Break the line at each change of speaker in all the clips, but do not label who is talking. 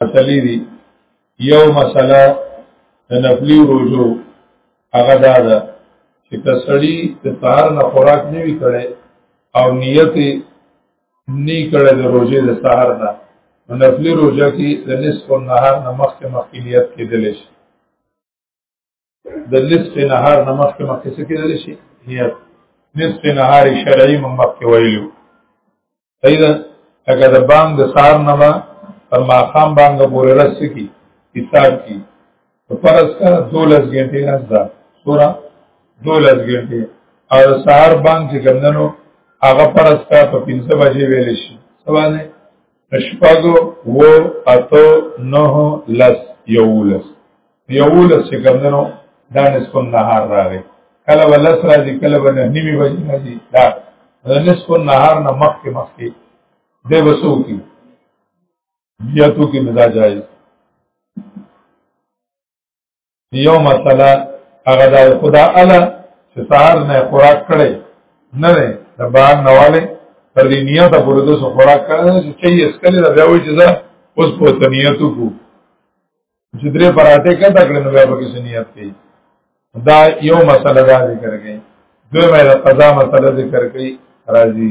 مسلې دي یو مسله د نفلی روزو هغه دا ده چې کسړی د سهار نه خوراک نه وی کړي او نیت نه کړي د روزې د سهار نه نو نفلی روزه کې د نصف النهار نه مخکې مخکې نیت کېدل شي د نصف نهار نمخ کې مخکې څه کېدل شي نیت نصف نهار شرعي موږ مخکې ویلو ایدا اګه د بام د سار نما پر ماقام باندې پورې رس کی حساب کی په پرس کا 12 غنټه راځه سورا 12 غنټه او سار باندې ګندنو هغه پرس کا په 15 بجې ویل شي سوانه شپږو و اتو نه لس یولس یولس چې کمدنو دا نصف النهار راغی کله به لس راځي کله به نه نیمې بجې راځي دا د نصف النهار نه مخکې مخکې دی به څه وکړي بیا توکي مزاج راځي یو مسله هغه د خدا الا چې سهار نه خوراک کړي نه نه د بار نواله تر دې نیت پورې د خوراک کړي چې چي اس کله دا وایي چې دا اوس په تنیت کو چې درې پراته کته کړي نو بیا به کې نیت کوي دا یو مسله دا ذکر کړي دوی مې د قضا مسله ذکر کړي راځي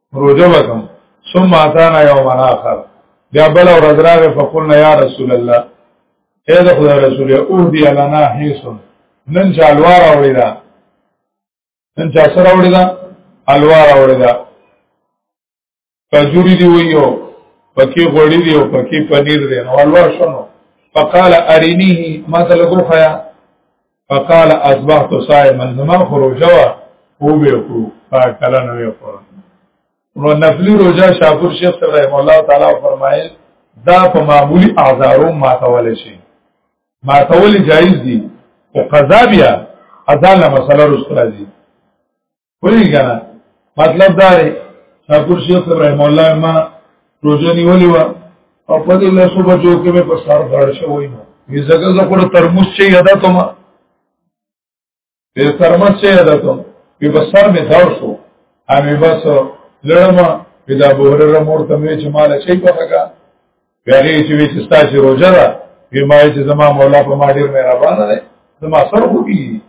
روزه وکم ثم اتانا یوم اخر بیا بل ورځ راغې فقلنا یا رسول الله اے د خدای رسول او دی لنا هیسن نن چې الوار اوړی دا نن چې سره اوړی دا الوار اوړی دا کجوري دی ویو پکې غوړی دی او پکې پنیر دی نو الوار شنو فقال ارینیه ما ته لګو خیا فقال اصبحت صائما زما خروجه وا او به وکړو فاکلا نو یې خورم نو نفلی روزه شاکر شیخ صاحب رحم الله تعالی فرمایل دا په معمولی اعذارو ماتول شي ماتول جایز دي او قضا بیا اذان مسله رسول دي وایي کنه مطلب دا دی شاکر شیخ ابراهیم الله ما روزه نیولې و او په دې له صبح جو کې مې په سر غړ شوې نو یې زګه زه خو ترموز چې یاده ته ما په ترموز چې یاده ته په بسر مې داو شو امې بس لړم پیدا بوهره مور ته مې چې مال شي په هغه هغه چې وی چې ستاسو روزه ده په ما چې زما مولا په ما ډیر مهربان دی زما سر خوږي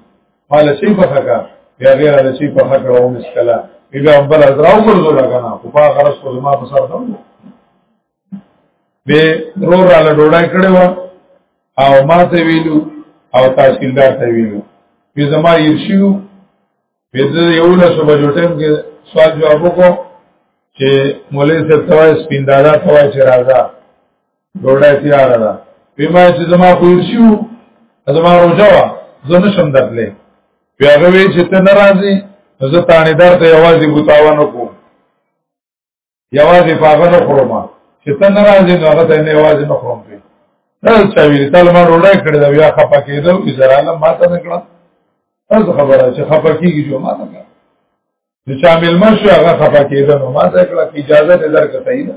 مال شي په حقا یا غیر د شي په حقا او مسکلا بیا بل ازراو ورزو لګانا په پا غرس په ما په سر دم به رو را له ډوډۍ کړو او ما ته ویلو او تحصیلدار ته ویلو په زما یرشیو پدې یو له صبح جو ټیم کې سوال جواب وکړو چې مولوی صاحب توای سپیندادا توای چې راځه ډوډۍ تیار ده بما چې زما خو شو زما روزه وا زه نشم درلې بیا غوي چې ته ناراضي زه تانه درته یوازې ګوتاونه کوم یوازې پاغه نه خورم چې ته ناراضه نو هغه ته نه یوازې نه خورم پی دا چا ویل ته ما ډوډۍ کړې دا بیا خپه کېدو ایزراله ما ته نه کړه از خبره چې خپه کیږي جو ما ته کړه چې شامل مشه هغه خپه کېدو ما ته کړه اجازه دې درکته نه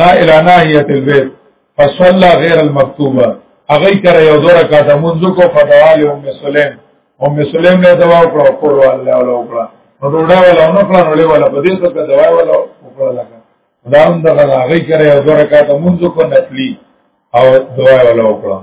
نا الی ناحیه البيت فصلى غیر المكتوبه هغه کرے یو دوه رکعات منځ کو فدوال ام سلیم ام سلیم له دوا وکړه او کور والله ولا وکړه نو ډوډا ولا نو کړه نو له ولا په دې څخه دوا ولا وکړه لکه دا هم دغه هغه کرے یو دوه رکعات منځ کو نفلی او دعا ولا وکړه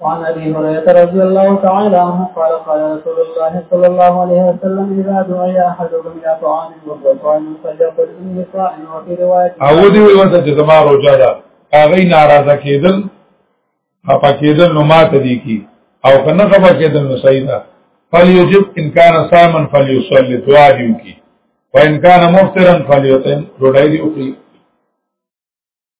وعن ابي هريره رضي الله تعالى عنه قال قال رسول الله صلى الله عليه وسلم اذا دعي احدكم الى طعام وهو صائم فليقل اني صائم وفي روايه
او دې ورته چې زما روزه ده هغه ناراضه کېدل خپه کېدل نو ماته دي کی او کنه خپه کېدل نو صحیح ده فليجب ان كان صائما فليصلي دعا دي کی وان كان مفطرا فليطعم روډای دی او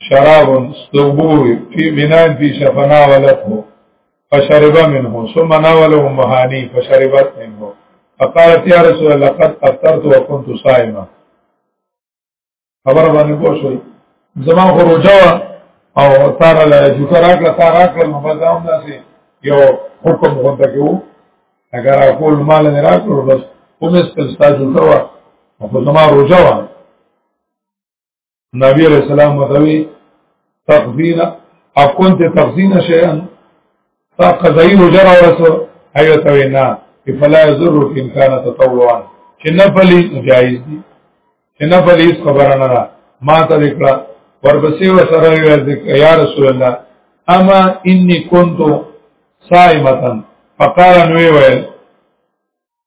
شراب استوبوي في غناء في شفنا ولته فشرب منه ثم ناوله مهاني فشربت منه فقالت يا رسول الله قد افطرت وكنت صائما خبر باندې پوښوي زما خو روزه او تار له ذکر راکړه تار راکړه نو بس هم داسې یو حکم غونډه کې وو اگر اقول مال نه راکړو بس کوم استل ستاسو ته وا خو زما روزه وا نبی علیہ السلام متوی تقزینا اپ كنت تقزینا شیئا تا قضایی حجر ورسو ایو توی نا فلا یزر فی امکان تطوعا چې نفلی جایز دی چې نفلی اس خبره نه ده ما ته وکړه ورپسې وسره یا رسول الله اما انی كنت صائمتا فقال نوی ویل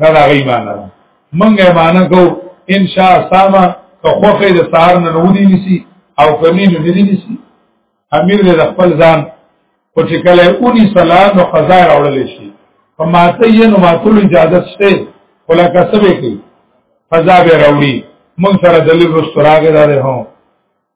دا دا غي معنا ده منګه معنا کو ان شاء ساما که خوخه د سهار نه نودي نسی او کمی نه ندی نسی امیر د خپل ځان او چې کله اونی صلات او قضا راوړل شي په ماته یې نو ماتول اجازه شته ولا کسبه کوي قضا به راوړي مونږ سره دلیل رستراګه دار هو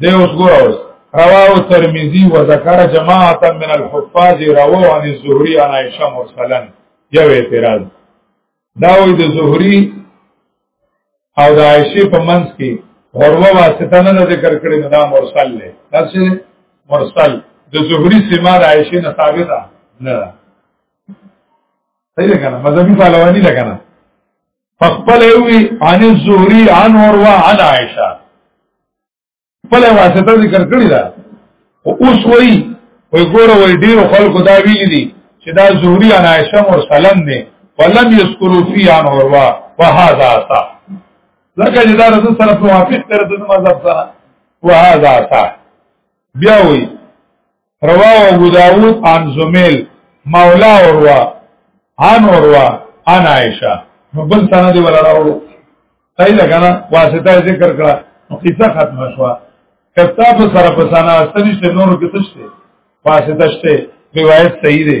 دی اوس ګور اوس رواه ترمذی و ذکر جماعت من الحفاظ رواه عن الزهري عن عائشه مرسلا یو اعتراض دا وی د زهري او د عائشه په منځ کې غروه واسطه نه ذکر کړی نه دا مرسل دی دا څه مرسل د زهري سما د عائشه نه ثابت نه ده صحیح ده کنه مذهبي پهلوانی ده کنه فخبل اوی عن الزهری عن عروه عن عائشه خپل واسطه ذکر کړی دا او اوس وای وای ګور وای ډیر خلکو دا ویل دي چې دا زهری عن عائشه مرسلن نه ولم یذکروا فی عن عروه وهذا صح لکه چې دا رسول سره موافق تر د مذهب سره وهذا صح بیا وی رواه ابو داود عن زمیل مولا اوروا عن اوروا عن عائشه نو بل سند ولا راوړو صحیح ده کنه واسطه ذکر کړه نو قصه ختمه شو کتا په سره په سنا استنشته نورو کې څه شته واسطه شته روایت صحیح ده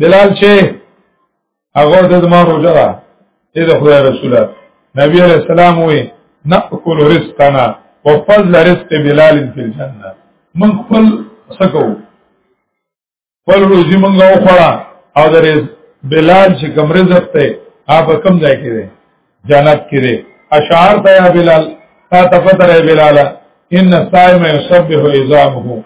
بلال
چې هغه د زما روزه ده اې د خدای رسوله نبی عليه السلام وې ناکل رزقنا وفضل رزق بلال فی الجنه من خپل سکو خپل روزي مونږ وخوړه او د رزق بلال چې کوم رزق ته هغه کم ځای کې دی جنت کې دی اشعار ته یا بلال تا تفتر بلالا ان الصائم يسبح عظامه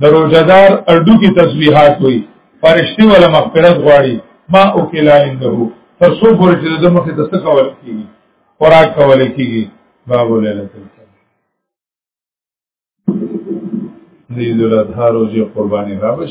د روزدار اډو کې تسبیحات وي فرشتي ولا مغفرت غواړي ما او کلا عنده تر څو پورې چې د مخې د څه کول کیږي خوراک کول کیږي باب ليله دې دلته روزي قرباني را بشي